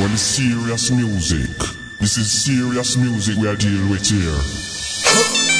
When serious music, this is serious music we are dealing with here.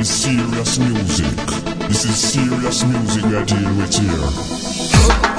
It's serious music, this is serious music are dealing with here.